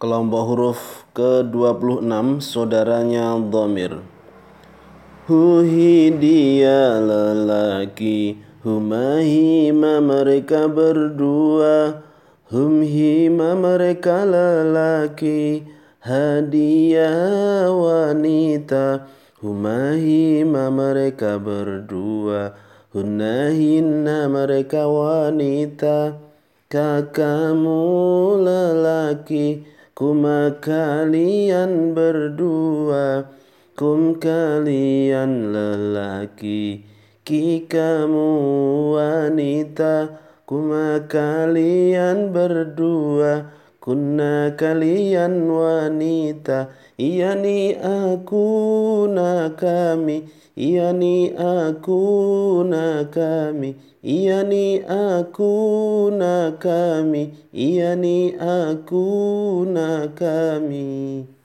Kelompok huruf ke-26 saudaranya dhamir. Huhi dia lelaki, huma hima mereka berdua, hum hima mereka lelaki, hadiah wanita, huma hima mereka berdua, hunna hinna mereka wanita, kakamu lelaki, Kuma kalian berdua Kum kalian lelaki Ki kamu wanita. Kuma kalian berdua Kunna kalian wanita Yani aku na kami Yani aku na kami Yani aku na kami Yani aku na kami